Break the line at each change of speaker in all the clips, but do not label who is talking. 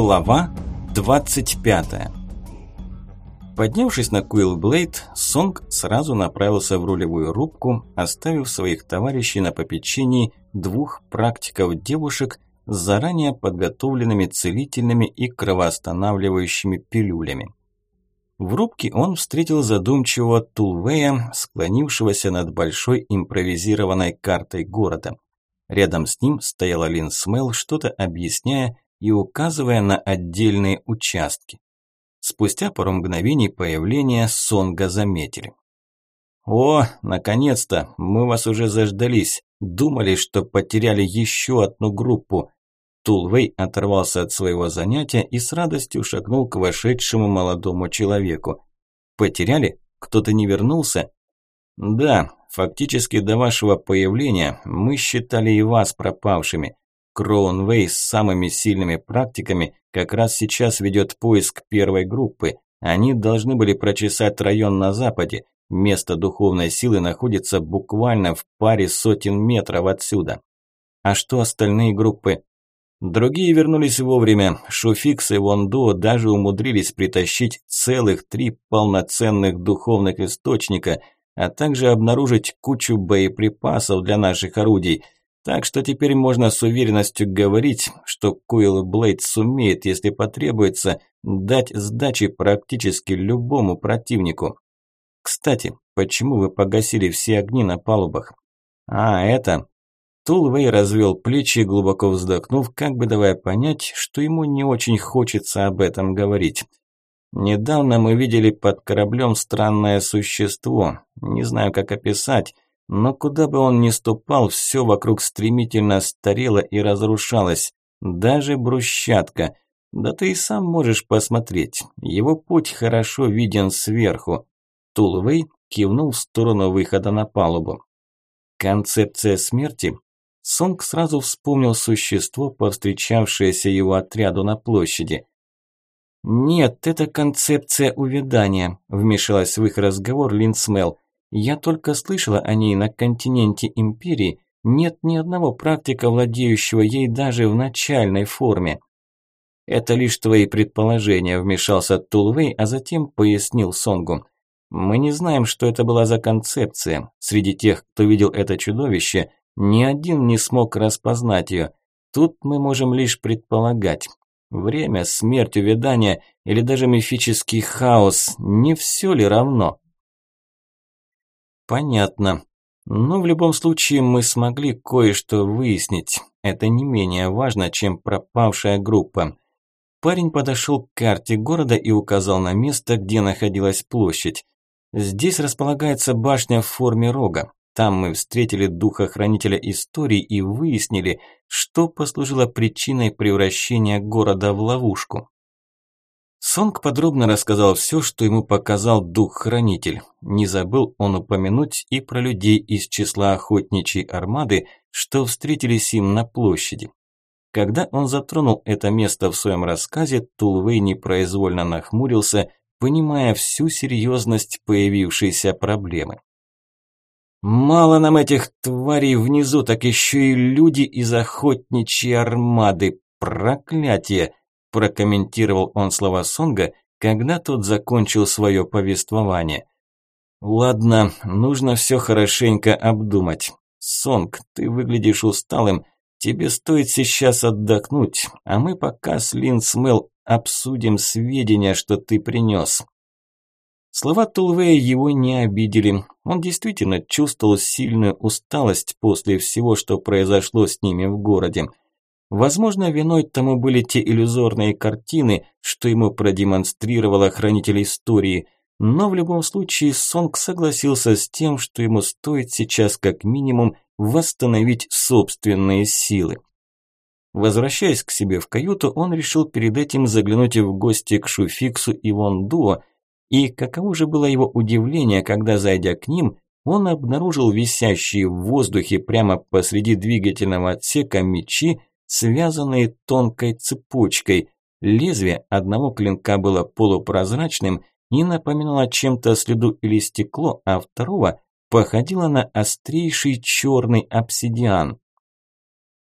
Глава 25 Поднявшись на Куилблейд, Сонг сразу направился в рулевую рубку, оставив своих товарищей на попечении двух практиков-девушек с заранее подготовленными целительными и кровоостанавливающими пилюлями. В рубке он встретил задумчивого Тулвея, склонившегося над большой импровизированной картой города. Рядом с ним стояла Лин Смел, что-то объясняя и указывая на отдельные участки. Спустя пару мгновений появления Сонга заметили. «О, наконец-то! Мы вас уже заждались. Думали, что потеряли еще одну группу». Тулвей оторвался от своего занятия и с радостью шагнул к вошедшему молодому человеку. «Потеряли? Кто-то не вернулся?» «Да, фактически до вашего появления мы считали и вас пропавшими. Кроунвей с самыми сильными практиками как раз сейчас ведет поиск первой группы. Они должны были прочесать район на западе. Место духовной силы находится буквально в паре сотен метров отсюда. А что остальные группы? Другие вернулись вовремя. Шуфикс и Вондо даже умудрились притащить целых три полноценных духовных источника, а также обнаружить кучу боеприпасов для наших орудий – так что теперь можно с уверенностью говорить, что Куилл Блейд сумеет, если потребуется, дать сдачи практически любому противнику. Кстати, почему вы погасили все огни на палубах? А, это... Тулвей развел плечи, глубоко вздохнув, как бы давая понять, что ему не очень хочется об этом говорить. Недавно мы видели под кораблем странное существо. Не знаю, как описать. Но куда бы он ни ступал, все вокруг стремительно старело и разрушалось. Даже брусчатка. Да ты и сам можешь посмотреть. Его путь хорошо виден сверху. Тулвей кивнул в сторону выхода на палубу. Концепция смерти? Сонг сразу вспомнил существо, повстречавшееся его отряду на площади. «Нет, это концепция увядания», – вмешалась в их разговор Линдсмел. Я только слышала о ней на континенте Империи, нет ни одного практика, владеющего ей даже в начальной форме. Это лишь твои предположения, вмешался Тулвей, а затем пояснил Сонгу. Мы не знаем, что это была за концепция. Среди тех, кто видел это чудовище, ни один не смог распознать ее. Тут мы можем лишь предполагать. Время, смерть, увядание или даже мифический хаос, не все ли равно? Понятно. Но в любом случае мы смогли кое-что выяснить. Это не менее важно, чем пропавшая группа. Парень подошел к карте города и указал на место, где находилась площадь. Здесь располагается башня в форме рога. Там мы встретили духа-хранителя истории и выяснили, что послужило причиной превращения города в ловушку. Сонг подробно рассказал все, что ему показал дух-хранитель. Не забыл он упомянуть и про людей из числа охотничьей армады, что встретились им на площади. Когда он затронул это место в своем рассказе, Тулвей непроизвольно нахмурился, понимая всю серьезность появившейся проблемы. «Мало нам этих тварей внизу, так еще и люди из охотничьей армады. Проклятие!» Прокомментировал он слова Сонга, когда тот закончил свое повествование. «Ладно, нужно все хорошенько обдумать. Сонг, ты выглядишь усталым, тебе стоит сейчас отдохнуть, а мы пока с Лин Смел обсудим сведения, что ты принес». Слова Тулвея его не обидели. Он действительно чувствовал сильную усталость после всего, что произошло с ними в городе. Возможно, виной тому были те иллюзорные картины, что ему продемонстрировала хранитель истории, но в любом случае Сонг согласился с тем, что ему стоит сейчас как минимум восстановить собственные силы. Возвращаясь к себе в каюту, он решил перед этим заглянуть в гости к Шуфиксу и Вондуо, и каково же было его удивление, когда, зайдя к ним, он обнаружил висящие в воздухе прямо посреди двигательного отсека мечи, связанные тонкой цепочкой. Лезвие одного клинка было полупрозрачным и напоминало чем-то следу или стекло, а второго походило на острейший черный обсидиан.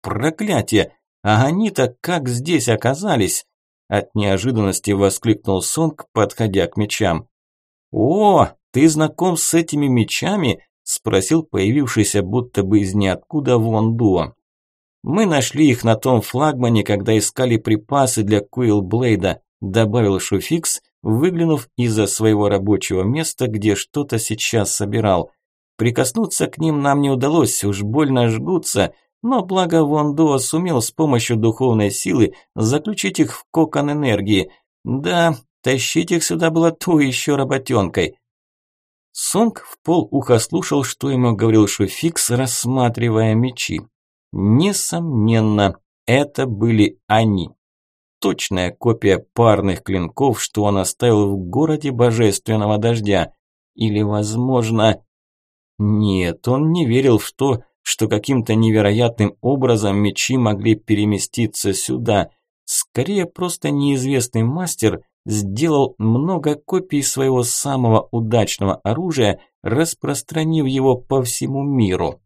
«Проклятие! А они-то как здесь оказались?» от неожиданности воскликнул Сонг, подходя к мечам. «О, ты знаком с этими мечами?» – спросил появившийся будто бы из ниоткуда Вон Дуо. «Мы нашли их на том флагмане, когда искали припасы для Куилблейда», – добавил Шуфикс, выглянув из-за своего рабочего места, где что-то сейчас собирал. Прикоснуться к ним нам не удалось, уж больно жгутся, но благо Вондуа сумел с помощью духовной силы заключить их в кокон энергии. Да, тащить их сюда было то еще работенкой. Сонг в пол уха слушал, что ему говорил Шуфикс, рассматривая мечи. Несомненно, это были они. Точная копия парных клинков, что он оставил в городе Божественного Дождя. Или, возможно... Нет, он не верил в то, что каким-то невероятным образом мечи могли переместиться сюда. Скорее, просто неизвестный мастер сделал много копий своего самого удачного оружия, распространив его по всему миру.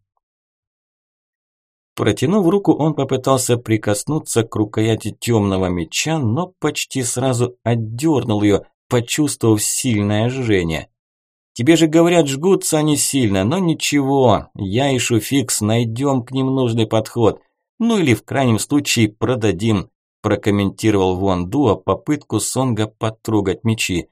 Протянув руку, он попытался прикоснуться к рукояти темного меча, но почти сразу отдернул ее, почувствовав сильное жжение. Тебе же говорят, жгутся они сильно, но ничего, я и Шуфикс найдем к ним нужный подход. Ну или в крайнем случае продадим, прокомментировал Вон Дуа попытку Сонга потрогать мечи.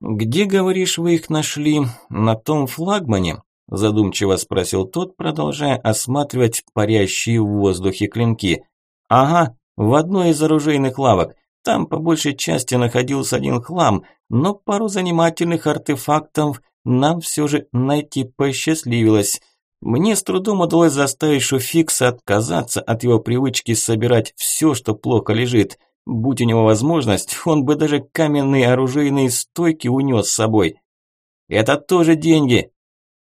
«Где, говоришь, вы их нашли? На том флагмане?» Задумчиво спросил тот, продолжая осматривать парящие в воздухе клинки. «Ага, в одной из оружейных лавок. Там по большей части находился один хлам, но пару занимательных артефактов нам все же найти посчастливилось. Мне с трудом удалось заставить Шуфикса отказаться от его привычки собирать все, что плохо лежит. Будь у него возможность, он бы даже каменные оружейные стойки унес с собой. «Это тоже деньги!»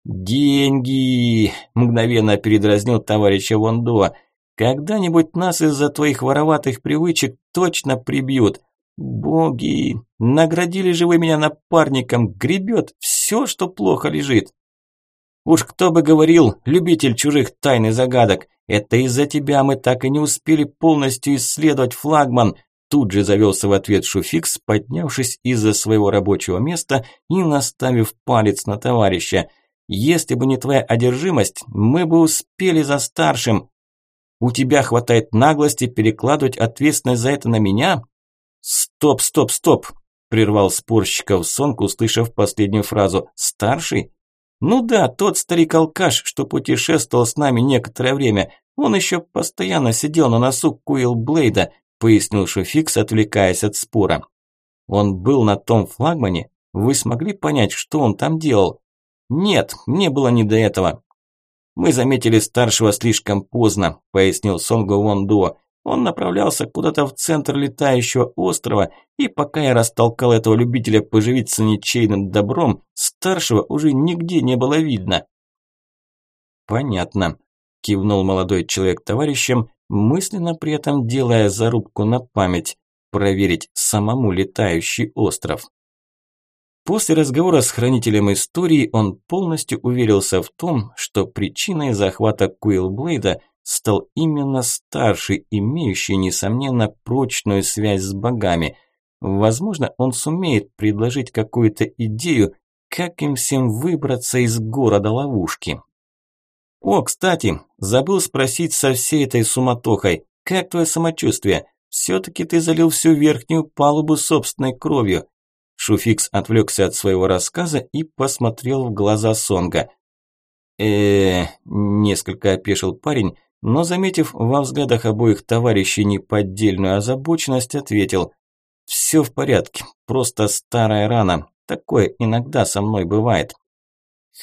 «Деньги!» – мгновенно передразнил товарища Вондуа – когда-нибудь нас из-за твоих вороватых привычек точно прибьют. Боги, наградили же вы меня напарником, гребет все, что плохо лежит. Уж кто бы говорил, любитель чужих тайн и загадок, это из-за тебя мы так и не успели полностью исследовать флагман. Тут же завелся в ответ Шуфикс, поднявшись из-за своего рабочего места и наставив палец на товарища. Если бы не твоя одержимость, мы бы успели за старшим. У тебя хватает наглости перекладывать ответственность за это на меня? Стоп, стоп, стоп, прервал спорщиков Сонг, услышав последнюю фразу. Старший? Ну да, тот старик-алкаш, что путешествовал с нами некоторое время. Он еще постоянно сидел на носу Куилл Блейда, пояснил Шуфикс, отвлекаясь от спора. Он был на том флагмане? Вы смогли понять, что он там делал? Нет, мне было не до этого. «Мы заметили старшего слишком поздно», – пояснил Сонгу Вондуо. «Он направлялся куда-то в центр летающего острова, и пока я растолкал этого любителя поживиться ничейным добром, старшего уже нигде не было видно». «Понятно», – кивнул молодой человек товарищем, мысленно при этом делая зарубку на память – проверить самому летающий остров. После разговора с хранителем истории он полностью уверился в том, что причиной захвата Куилблейда стал именно старший, имеющий, несомненно, прочную связь с богами. Возможно, он сумеет предложить какую-то идею, как им всем выбраться из города-ловушки. О, кстати, забыл спросить со всей этой суматохой, как твое самочувствие? Все-таки ты залил всю верхнюю палубу собственной кровью. Шуфикс отвлекся от своего рассказа и посмотрел в глаза Сонга. э несколько опешил парень, но, заметив во взглядах обоих товарищей неподдельную озабоченность, ответил «Все в порядке, просто старая рана, такое иногда со мной бывает».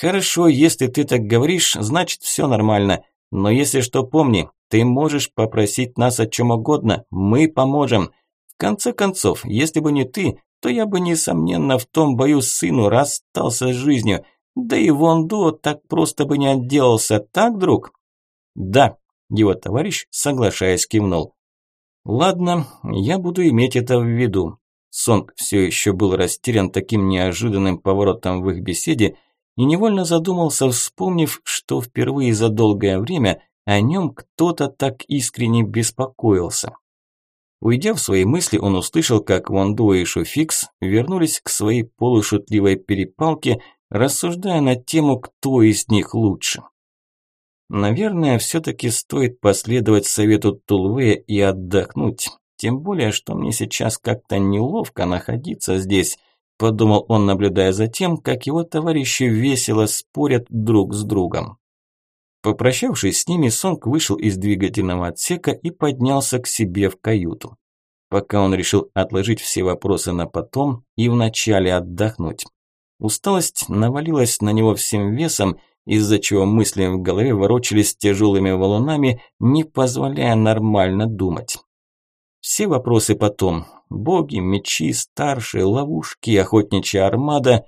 «Хорошо, если ты так говоришь, значит все нормально, но если что, помни, ты можешь попросить нас о чем угодно, мы поможем. В конце концов, если бы не ты, то я бы, несомненно, в том бою сыну расстался с жизнью. Да и Вондо так просто бы не отделался, так, друг? Да, его товарищ, соглашаясь, кивнул. Ладно, я буду иметь это в виду. Сонг все еще был растерян таким неожиданным поворотом в их беседе и невольно задумался, вспомнив, что впервые за долгое время о нем кто-то так искренне беспокоился. Уйдя в свои мысли, он услышал, как Вондо и Шуфикс вернулись к своей полушутливой перепалке, рассуждая на тему, кто из них лучше. Наверное, все-таки стоит последовать совету Тулвея и отдохнуть. Тем более, что мне сейчас как-то неловко находиться здесь, подумал он, наблюдая за тем, как его товарищи весело спорят друг с другом. Попрощавшись с ними, Сонг вышел из двигательного отсека и поднялся к себе в каюту. Пока он решил отложить все вопросы на потом и вначале отдохнуть. Усталость навалилась на него всем весом, из-за чего мысли в голове ворочались тяжелыми валунами, не позволяя нормально думать. Все вопросы потом. Боги, мечи, старшие, ловушки, охотничья армада.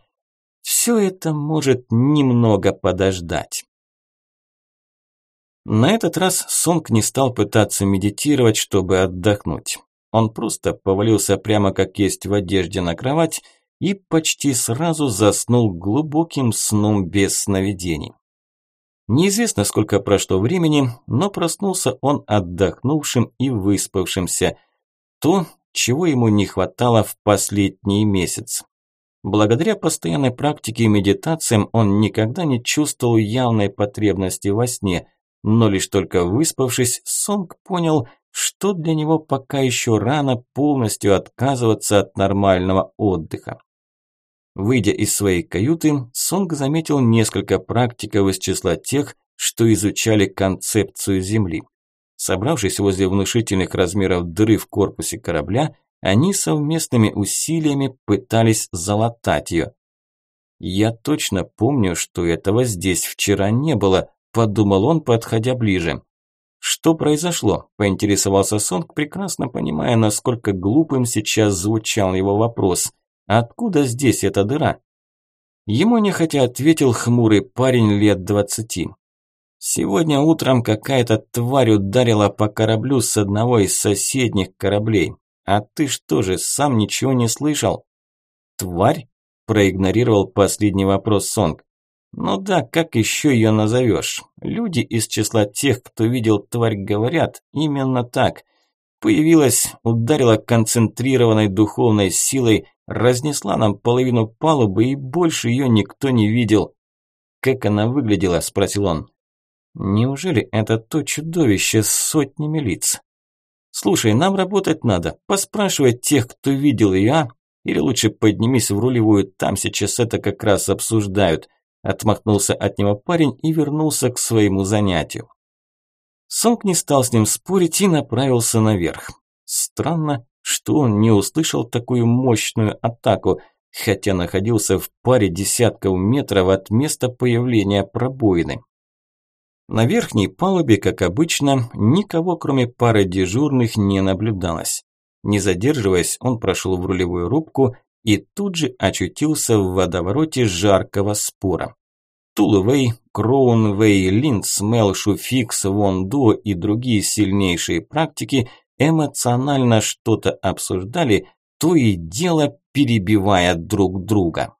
Все это может немного подождать. На этот раз Сонг не стал пытаться медитировать, чтобы отдохнуть. Он просто повалился прямо как есть в одежде на кровать и почти сразу заснул глубоким сном без сновидений. Неизвестно, сколько прошло времени, но проснулся он отдохнувшим и выспавшимся. То, чего ему не хватало в последний месяц. Благодаря постоянной практике и медитациям он никогда не чувствовал явной потребности во сне, но лишь только выспавшись, Сонг понял, что для него пока еще рано полностью отказываться от нормального отдыха. Выйдя из своей каюты, Сонг заметил несколько практиков из числа тех, что изучали концепцию Земли. Собравшись возле внушительных размеров дыры в корпусе корабля, они совместными усилиями пытались залатать ее. «Я точно помню, что этого здесь вчера не было», – подумал он, подходя ближе. «Что произошло?» – поинтересовался Сонг, прекрасно понимая, насколько глупым сейчас звучал его вопрос – Откуда здесь эта дыра? Ему нехотя ответил хмурый парень лет двадцати. Сегодня утром какая-то тварь ударила по кораблю с одного из соседних кораблей. А ты что же, сам ничего не слышал? Тварь? Проигнорировал последний вопрос Сонг. Ну да, как еще ее назовешь? Люди из числа тех, кто видел тварь, говорят именно так. Появилась, ударила концентрированной духовной силой, Разнесла нам половину палубы, и больше ее никто не видел. «Как она выглядела?» – спросил он. «Неужели это то чудовище с сотнями лиц?» «Слушай, нам работать надо. Поспрашивай тех, кто видел ее, а? Или лучше поднимись в рулевую, там сейчас это как раз обсуждают». Отмахнулся от него парень и вернулся к своему занятию. Сонг не стал с ним спорить и направился наверх. Странно, что он не услышал такую мощную атаку, хотя находился в паре десятков метров от места появления пробоины. На верхней палубе, как обычно, никого кроме пары дежурных не наблюдалось. Не задерживаясь, он прошел в рулевую рубку и тут же очутился в водовороте жаркого спора. Тулвей, Кроунвей, Линдс, Мелшу, Фикс, Вондо и другие сильнейшие практики – эмоционально что-то обсуждали, то и дело перебивая друг друга.